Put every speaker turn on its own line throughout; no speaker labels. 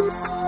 When she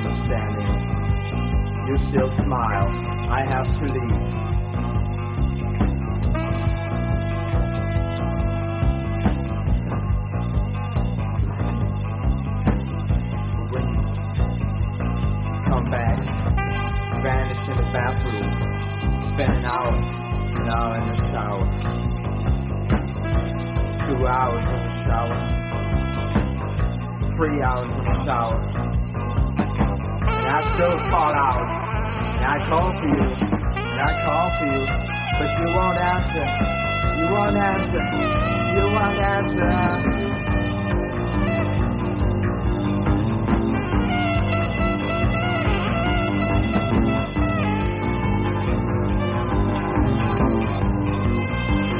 misunderstanding. You still smile. I have to leave. Come back, vanish in the bathroom, spend an hour, an hour in the shower, two hours in the shower, three hours in the shower, and I still call out, and I call for you, and I call for you, but you won't answer, you won't answer, you won't answer.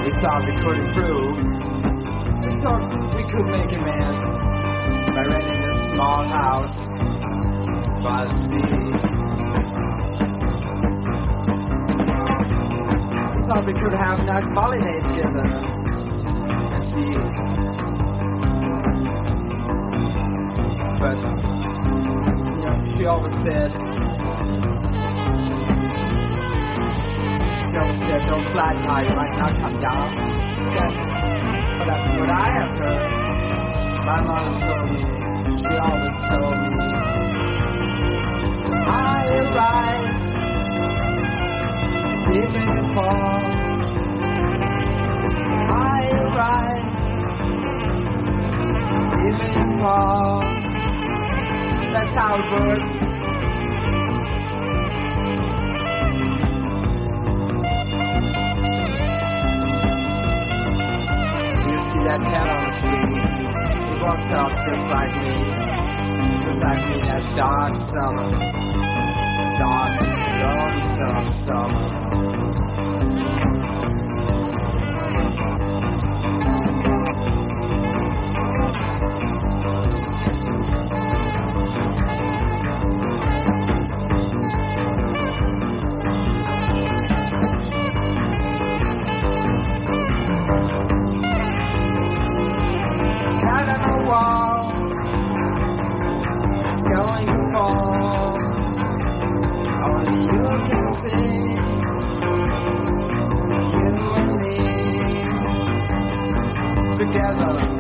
We thought we could improve. We thought we could make amends. By renting a small house by the. We could have nice holiday together and see. But, you know, she always said, she always said, don't fly high, you might not come down. That's what, I, what I have heard. My mom told me, she always told me, fall. High rise, wall. That's how it works. You see that on the tree? Just like me, just like me that dark summer, dark, lonesome summer. Me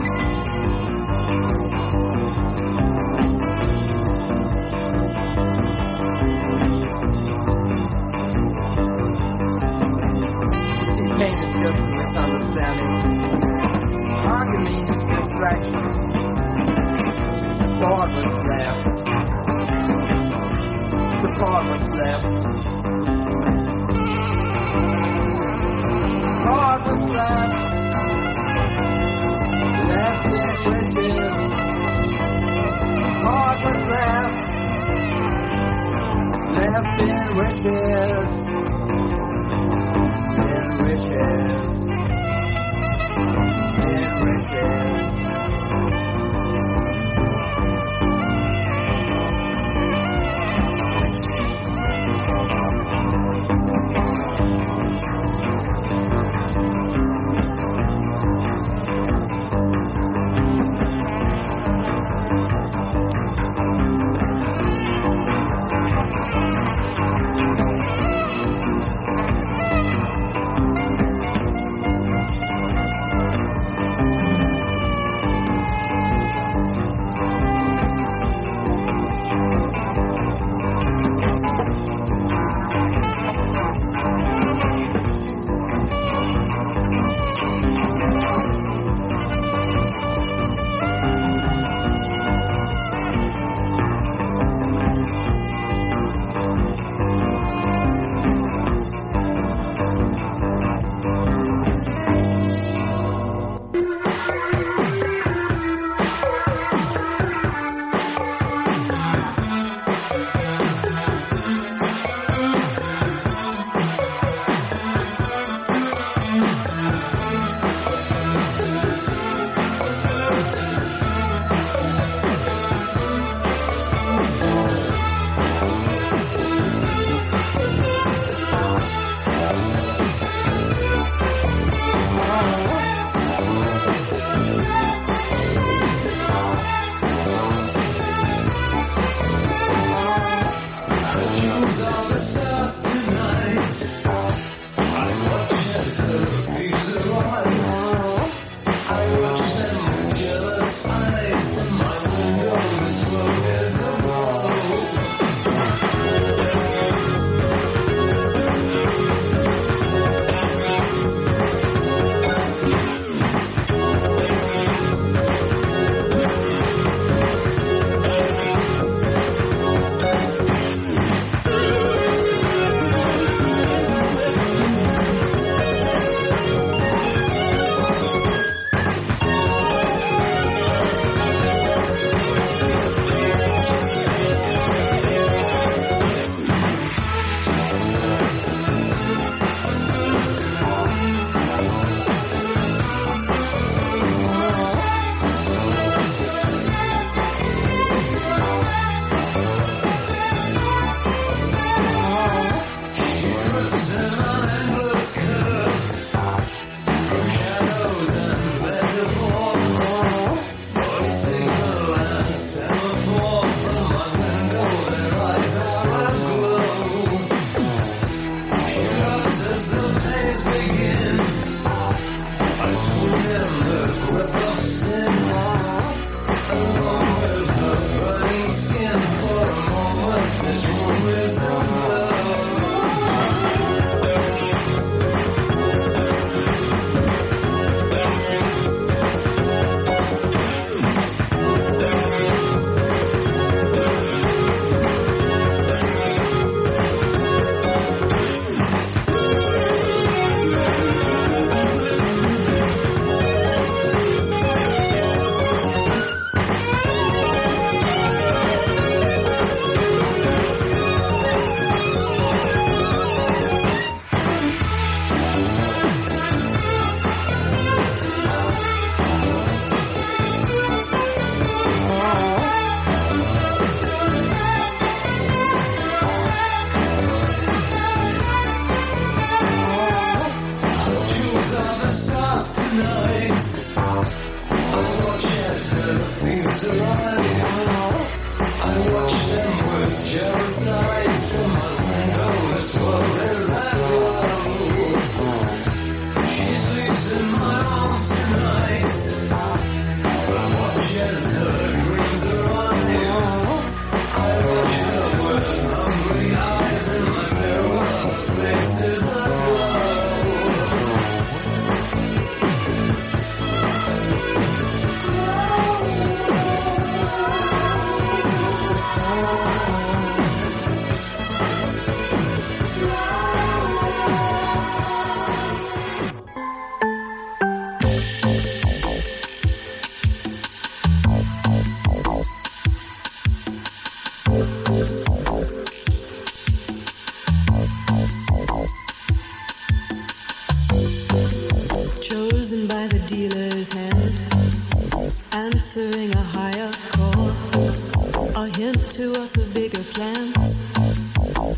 into us a bigger plans.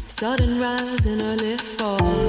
Sudden rise and early fall.